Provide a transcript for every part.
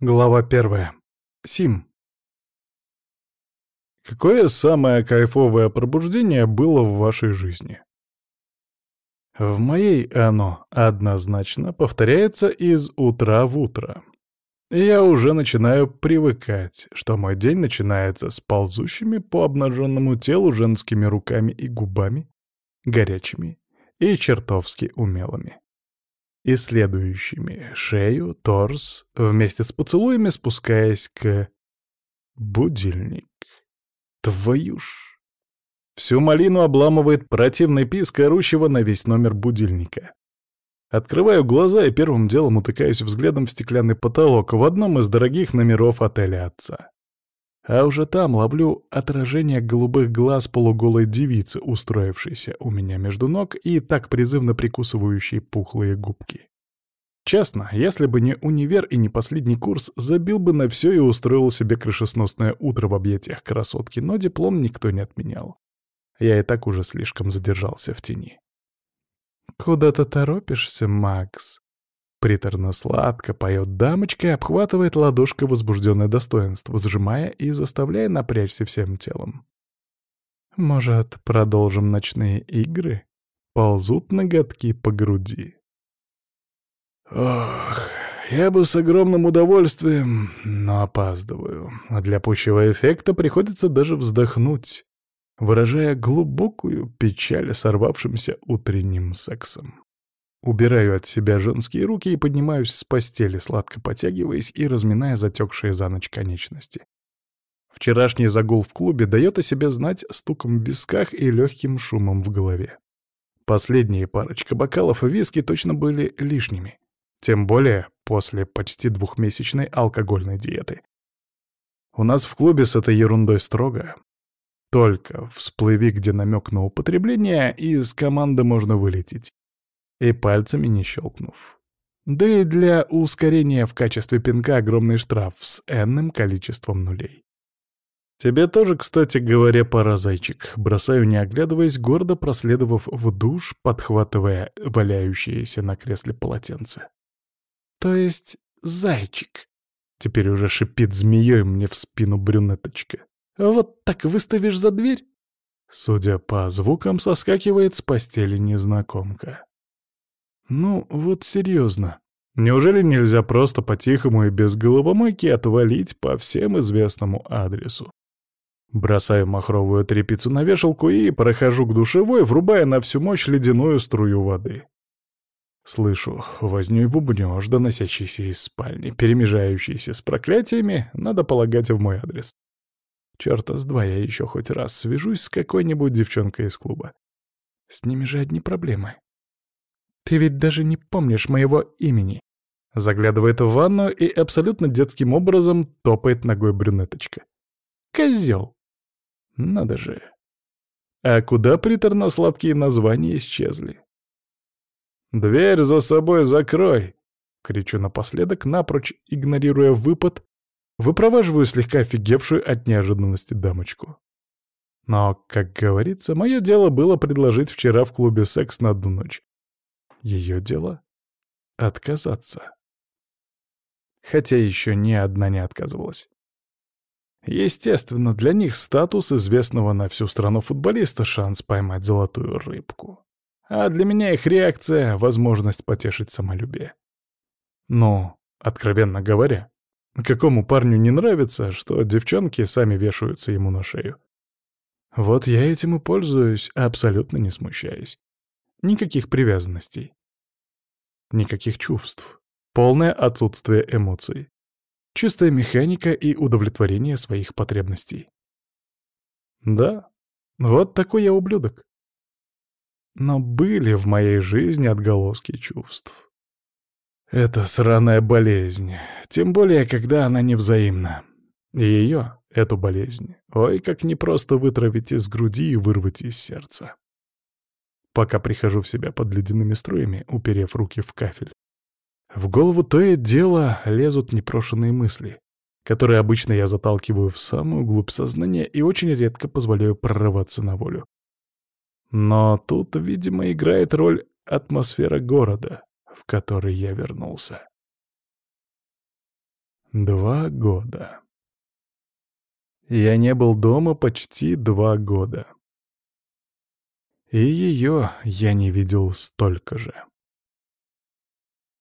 Глава первая. Сим. Какое самое кайфовое пробуждение было в вашей жизни? В моей оно однозначно повторяется из утра в утро. я уже начинаю привыкать, что мой день начинается с ползущими по обнаженному телу женскими руками и губами, горячими и чертовски умелыми исследующими шею, торс, вместе с поцелуями спускаясь к... Будильник. Твою ж... Всю малину обламывает противный писк орущего на весь номер будильника. Открываю глаза и первым делом утыкаюсь взглядом в стеклянный потолок в одном из дорогих номеров отеля отца. А уже там ловлю отражение голубых глаз полуголой девицы, устроившейся у меня между ног и так призывно прикусывающей пухлые губки. Честно, если бы не универ и не последний курс, забил бы на все и устроил себе крышесносное утро в объятиях красотки, но диплом никто не отменял. Я и так уже слишком задержался в тени. «Куда ты торопишься, Макс?» Приторно-сладко поет дамочка и обхватывает ладошкой возбужденное достоинство, сжимая и заставляя напрячься всем телом. «Может, продолжим ночные игры?» Ползут ноготки по груди. Ох, я бы с огромным удовольствием, но опаздываю. А для пущего эффекта приходится даже вздохнуть, выражая глубокую печаль сорвавшимся утренним сексом. Убираю от себя женские руки и поднимаюсь с постели, сладко потягиваясь и разминая затекшие за ночь конечности. Вчерашний загул в клубе дает о себе знать стуком в висках и легким шумом в голове. Последние парочка бокалов виски точно были лишними. Тем более после почти двухмесячной алкогольной диеты. У нас в клубе с этой ерундой строго. Только всплыви, где намек на употребление, и из команды можно вылететь и пальцами не щелкнув. Да и для ускорения в качестве пинка огромный штраф с энным количеством нулей. Тебе тоже, кстати говоря, пора, зайчик. Бросаю, не оглядываясь, гордо проследовав в душ, подхватывая валяющееся на кресле полотенце. То есть зайчик. Теперь уже шипит змеей мне в спину брюнеточка. Вот так выставишь за дверь? Судя по звукам, соскакивает с постели незнакомка. Ну, вот серьезно. Неужели нельзя просто по-тихому и без головомойки отвалить по всем известному адресу? Бросаю махровую тряпицу на вешалку и прохожу к душевой, врубая на всю мощь ледяную струю воды. Слышу возню и бубнёж, доносящийся из спальни, перемежающийся с проклятиями, надо полагать, в мой адрес. Чёрта с два я ещё хоть раз свяжусь с какой-нибудь девчонкой из клуба. С ними же одни проблемы. Ты ведь даже не помнишь моего имени. Заглядывает в ванну и абсолютно детским образом топает ногой брюнеточка. Козел. Надо же. А куда приторно-сладкие названия исчезли? «Дверь за собой закрой!» — кричу напоследок, напрочь игнорируя выпад, выпроваживаю слегка офигевшую от неожиданности дамочку. Но, как говорится, мое дело было предложить вчера в клубе секс на одну ночь. Ее дело — отказаться. Хотя еще ни одна не отказывалась. Естественно, для них статус известного на всю страну футболиста — шанс поймать золотую рыбку. А для меня их реакция — возможность потешить самолюбие. Но, откровенно говоря, какому парню не нравится, что девчонки сами вешаются ему на шею? Вот я этим и пользуюсь, абсолютно не смущаясь. Никаких привязанностей. Никаких чувств. Полное отсутствие эмоций. Чистая механика и удовлетворение своих потребностей. Да, вот такой я ублюдок. Но были в моей жизни отголоски чувств. Это сраная болезнь, тем более, когда она невзаимна. И ее, эту болезнь, ой, как непросто вытравить из груди и вырвать из сердца пока прихожу в себя под ледяными струями, уперев руки в кафель. В голову то и дело лезут непрошенные мысли, которые обычно я заталкиваю в самую глубь сознания и очень редко позволяю прорываться на волю. Но тут, видимо, играет роль атмосфера города, в который я вернулся. Два года. Я не был дома почти два года. И ее я не видел столько же.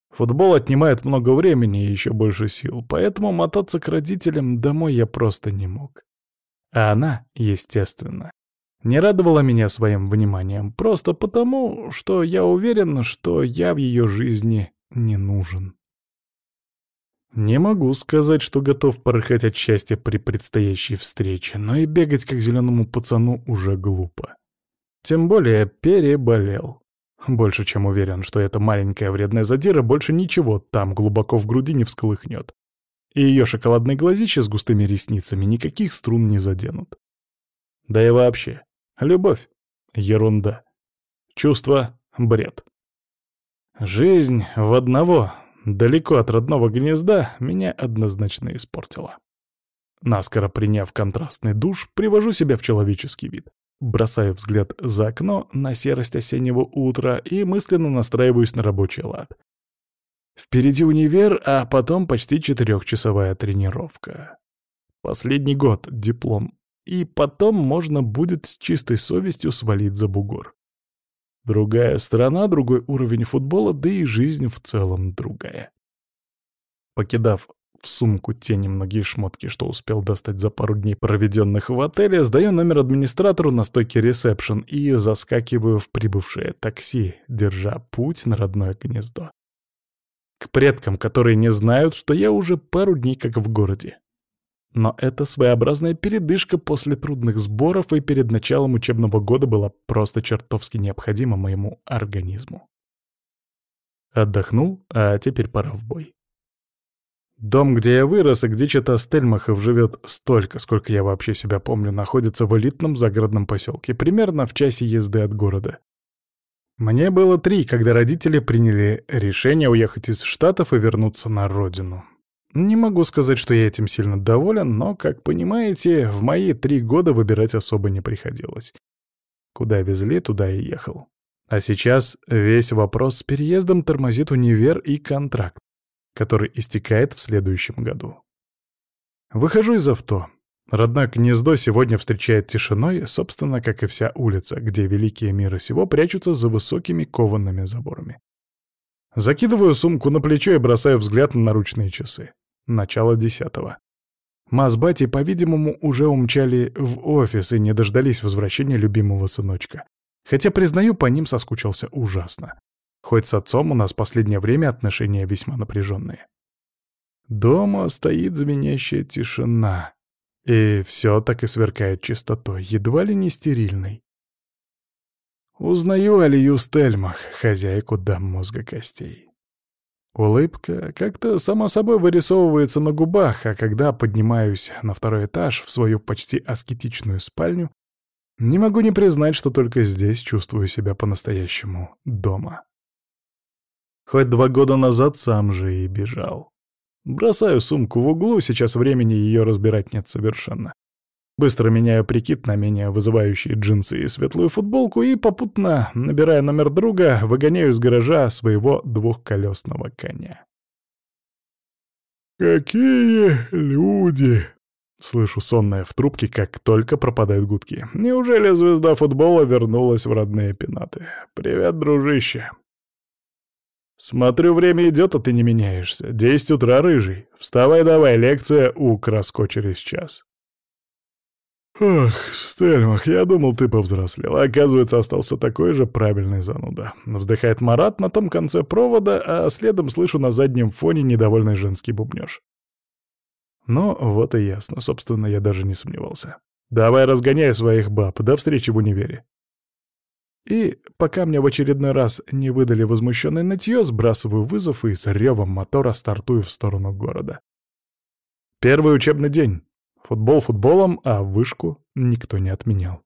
Футбол отнимает много времени и еще больше сил, поэтому мотаться к родителям домой я просто не мог. А она, естественно, не радовала меня своим вниманием, просто потому, что я уверен, что я в ее жизни не нужен. Не могу сказать, что готов порыхать от счастья при предстоящей встрече, но и бегать как зеленому пацану уже глупо. Тем более переболел. Больше чем уверен, что эта маленькая вредная задира больше ничего там глубоко в груди не всколыхнет. И ее шоколадные глазища с густыми ресницами никаких струн не заденут. Да и вообще, любовь — ерунда. Чувство — бред. Жизнь в одного, далеко от родного гнезда, меня однозначно испортила. Наскоро приняв контрастный душ, привожу себя в человеческий вид. Бросаю взгляд за окно на серость осеннего утра и мысленно настраиваюсь на рабочий лад. Впереди универ, а потом почти четырехчасовая тренировка. Последний год, диплом. И потом можно будет с чистой совестью свалить за бугор. Другая страна, другой уровень футбола, да и жизнь в целом другая. Покидав в сумку те немногие шмотки, что успел достать за пару дней, проведенных в отеле, сдаю номер администратору на стойке ресепшн и заскакиваю в прибывшее такси, держа путь на родное гнездо. К предкам, которые не знают, что я уже пару дней как в городе. Но это своеобразная передышка после трудных сборов и перед началом учебного года была просто чертовски необходима моему организму. Отдохнул, а теперь пора в бой. Дом, где я вырос и где чета Стельмахов живет столько, сколько я вообще себя помню, находится в элитном загородном поселке, примерно в часе езды от города. Мне было три, когда родители приняли решение уехать из Штатов и вернуться на родину. Не могу сказать, что я этим сильно доволен, но, как понимаете, в мои три года выбирать особо не приходилось. Куда везли, туда и ехал. А сейчас весь вопрос с переездом тормозит универ и контракт который истекает в следующем году. Выхожу из авто. Родное гнездо сегодня встречает тишиной, собственно, как и вся улица, где великие миры сего прячутся за высокими коваными заборами. Закидываю сумку на плечо и бросаю взгляд на наручные часы. Начало десятого. Ма с батей, по-видимому, уже умчали в офис и не дождались возвращения любимого сыночка. Хотя, признаю, по ним соскучился ужасно. Хоть с отцом у нас последнее время отношения весьма напряженные. Дома стоит звенящая тишина, и все так и сверкает чистотой, едва ли не стерильной. Узнаю Алию Стельмах, хозяйку дам мозга костей. Улыбка как-то сама собой вырисовывается на губах, а когда поднимаюсь на второй этаж в свою почти аскетичную спальню, не могу не признать, что только здесь чувствую себя по-настоящему дома. Хоть два года назад сам же и бежал. Бросаю сумку в углу, сейчас времени ее разбирать нет совершенно. Быстро меняю прикид на менее вызывающие джинсы и светлую футболку и, попутно, набирая номер друга, выгоняю из гаража своего двухколесного коня. «Какие люди!» Слышу сонное в трубке, как только пропадают гудки. «Неужели звезда футбола вернулась в родные пенаты? Привет, дружище!» «Смотрю, время идет, а ты не меняешься. Десять утра, рыжий. Вставай давай, лекция у Краско через час». «Ох, Стельмах, я думал, ты повзрослел. А оказывается, остался такой же правильный зануда». Вздыхает Марат на том конце провода, а следом слышу на заднем фоне недовольный женский бубнёж. Ну, вот и ясно. Собственно, я даже не сомневался. «Давай разгоняй своих баб. До встречи в универе». И, пока мне в очередной раз не выдали возмущенное нытье, сбрасываю вызов и с ревом мотора стартую в сторону города. Первый учебный день. Футбол футболом, а вышку никто не отменял.